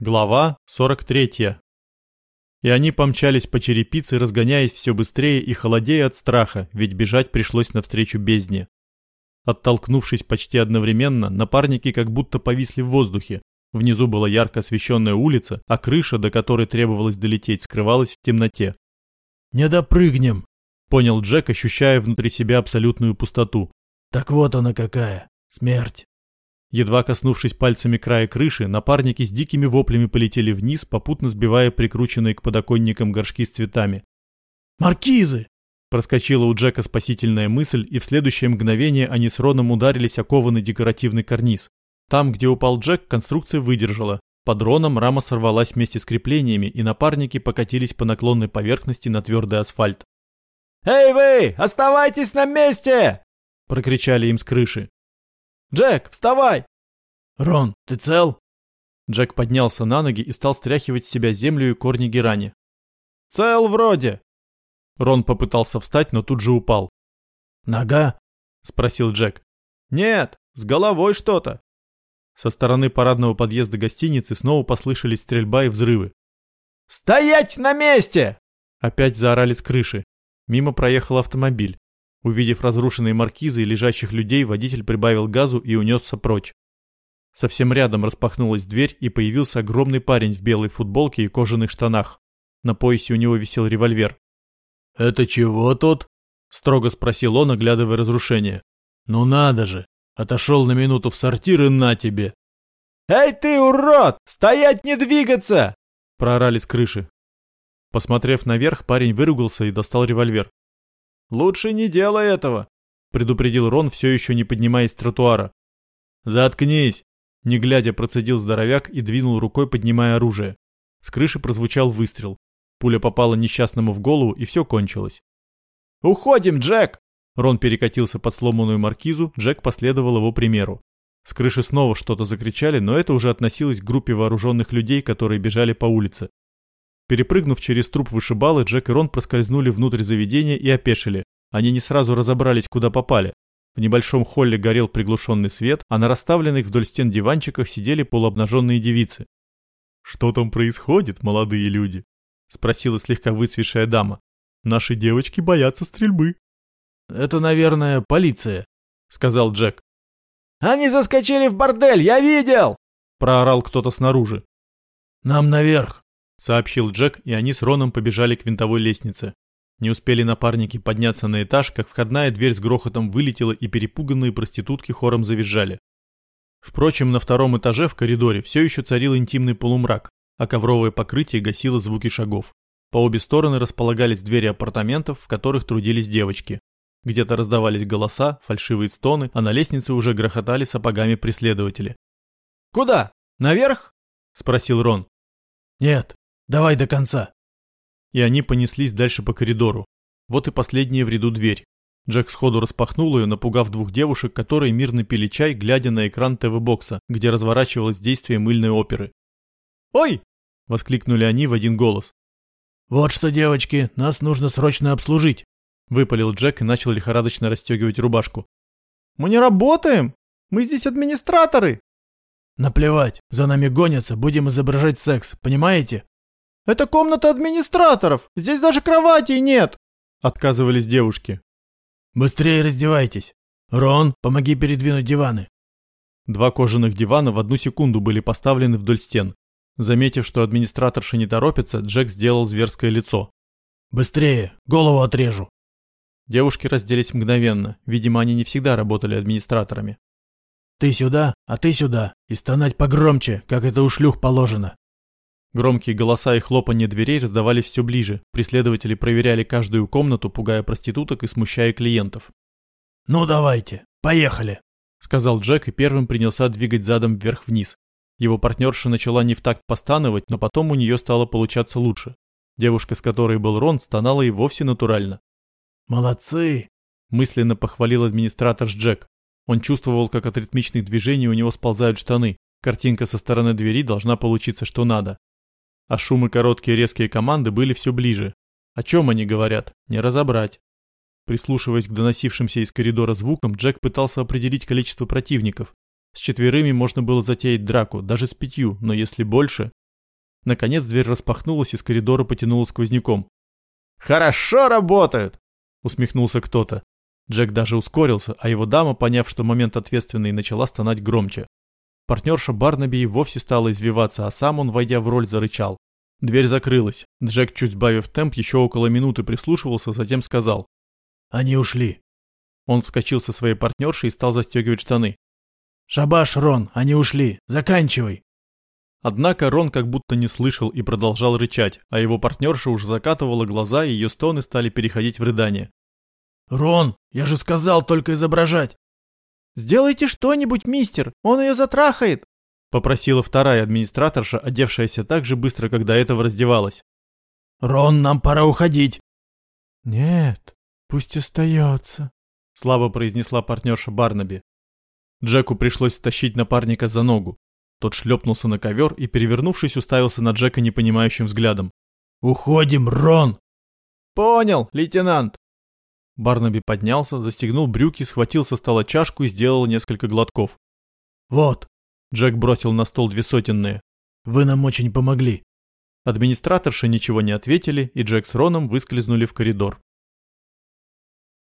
Глава 43. И они помчались по черепице, разгоняясь все быстрее и холодея от страха, ведь бежать пришлось навстречу бездне. Оттолкнувшись почти одновременно, напарники как будто повисли в воздухе. Внизу была ярко освещенная улица, а крыша, до которой требовалось долететь, скрывалась в темноте. «Не допрыгнем», — понял Джек, ощущая внутри себя абсолютную пустоту. «Так вот она какая, смерть». Едва коснувшись пальцами края крыши, напарники с дикими воплями полетели вниз, попутно сбивая прикрученные к подоконникам горшки с цветами. «Маркизы!» Проскочила у Джека спасительная мысль, и в следующее мгновение они с Роном ударились о кованый декоративный карниз. Там, где упал Джек, конструкция выдержала. Под Роном рама сорвалась вместе с креплениями, и напарники покатились по наклонной поверхности на твердый асфальт. «Эй вы! Оставайтесь на месте!» – прокричали им с крыши. «Джек, вставай!» «Рон, ты цел?» Джек поднялся на ноги и стал стряхивать с себя землю и корни герани. «Цел вроде!» Рон попытался встать, но тут же упал. «Нога?» – спросил Джек. «Нет, с головой что-то». Со стороны парадного подъезда гостиницы снова послышались стрельба и взрывы. «Стоять на месте!» Опять заорали с крыши. Мимо проехал автомобиль. Увидев разрушенные маркизы и лежащих людей, водитель прибавил газу и унесся прочь. Совсем рядом распахнулась дверь, и появился огромный парень в белой футболке и кожаных штанах. На поясе у него висел револьвер. «Это чего тут?» – строго спросил он, оглядывая разрушение. «Ну надо же! Отошел на минуту в сортир и на тебе!» «Эй ты, урод! Стоять не двигаться!» – проорали с крыши. Посмотрев наверх, парень выругался и достал револьвер. «Лучше не делай этого», — предупредил Рон, все еще не поднимаясь с тротуара. «Заткнись!» — не глядя процедил здоровяк и двинул рукой, поднимая оружие. С крыши прозвучал выстрел. Пуля попала несчастному в голову, и все кончилось. «Уходим, Джек!» Рон перекатился под сломанную маркизу, Джек последовал его примеру. С крыши снова что-то закричали, но это уже относилось к группе вооруженных людей, которые бежали по улице. Перепрыгнув через труп вышибалы, Джек и Рон проскользнули внутрь заведения и опешили. Они не сразу разобрались, куда попали. В небольшом холле горел приглушенный свет, а на расставленных вдоль стен диванчиках сидели полуобнаженные девицы. «Что там происходит, молодые люди?» – спросила слегка выцветшая дама. «Наши девочки боятся стрельбы». «Это, наверное, полиция», – сказал Джек. «Они заскочили в бордель, я видел!» – проорал кто-то снаружи. «Нам наверх», сообщил Джек, и они с Роном побежали к винтовой лестнице. Не успели напарники подняться на этаж, как входная дверь с грохотом вылетела, и перепуганные проститутки хором завизжали. Впрочем, на втором этаже в коридоре все еще царил интимный полумрак, а ковровое покрытие гасило звуки шагов. По обе стороны располагались двери апартаментов, в которых трудились девочки. Где-то раздавались голоса, фальшивые стоны, а на лестнице уже грохотали сапогами преследователи. «Куда? Наверх?» – спросил Рон. «Нет, Давай до конца. И они понеслись дальше по коридору. Вот и последняя в ряду дверь. Джек сходу распахнул ее, напугав двух девушек, которые мирно пили чай, глядя на экран ТВ-бокса, где разворачивалось действие мыльной оперы. «Ой!» – воскликнули они в один голос. «Вот что, девочки, нас нужно срочно обслужить!» – выпалил Джек и начал лихорадочно расстегивать рубашку. «Мы не работаем! Мы здесь администраторы!» «Наплевать, за нами гонятся, будем изображать секс, понимаете?» «Это комната администраторов! Здесь даже кроватей нет!» Отказывались девушки. «Быстрее раздевайтесь! Рон, помоги передвинуть диваны!» Два кожаных дивана в одну секунду были поставлены вдоль стен. Заметив, что администраторша не торопится, Джек сделал зверское лицо. «Быстрее! Голову отрежу!» Девушки разделись мгновенно. Видимо, они не всегда работали администраторами. «Ты сюда, а ты сюда, и стонать погромче, как это у шлюх положено!» Громкие голоса и хлопанье дверей раздавались все ближе. Преследователи проверяли каждую комнату, пугая проституток и смущая клиентов. «Ну давайте, поехали!» — сказал Джек и первым принялся двигать задом вверх-вниз. Его партнерша начала не в такт постановать, но потом у нее стало получаться лучше. Девушка, с которой был Рон, стонала и вовсе натурально. «Молодцы!» – мысленно похвалил администратор Джек. Он чувствовал, как от ритмичных движений у него сползают штаны. Картинка со стороны двери должна получиться что надо. А шумы короткие резкие команды были все ближе. О чем они говорят? Не разобрать. Прислушиваясь к доносившимся из коридора звукам, Джек пытался определить количество противников. С четверыми можно было затеять драку, даже с пятью, но если больше... Наконец дверь распахнулась, из коридора потянуло сквозняком. «Хорошо работают!» — усмехнулся кто-то. Джек даже ускорился, а его дама, поняв, что момент ответственный, начала стонать громче. Партнерша Барнаби и вовсе стала извиваться, а сам он, войдя в роль, зарычал. Дверь закрылась. Джек, чуть сбавив темп, еще около минуты прислушивался, затем сказал. «Они ушли». Он вскочил со своей партнершей и стал застегивать штаны. «Шабаш, Рон, они ушли. Заканчивай». Однако Рон как будто не слышал и продолжал рычать, а его партнерша уже закатывала глаза, и ее стоны стали переходить в рыдание. «Рон, я же сказал только изображать!» «Сделайте что-нибудь, мистер, он ее затрахает!» Попросила вторая администраторша, одевшаяся так же быстро, как до этого раздевалась. «Рон, нам пора уходить!» «Нет, пусть остается», — слабо произнесла партнерша Барнаби. Джеку пришлось стащить напарника за ногу. Тот шлепнулся на ковер и, перевернувшись, уставился на Джека непонимающим взглядом. «Уходим, Рон!» «Понял, лейтенант!» Барнаби поднялся, застегнул брюки, схватил со стола чашку и сделал несколько глотков. «Вот!» Джек бросил на стол две сотенные. «Вы нам очень помогли!» Администраторши ничего не ответили, и Джек с Роном выскользнули в коридор.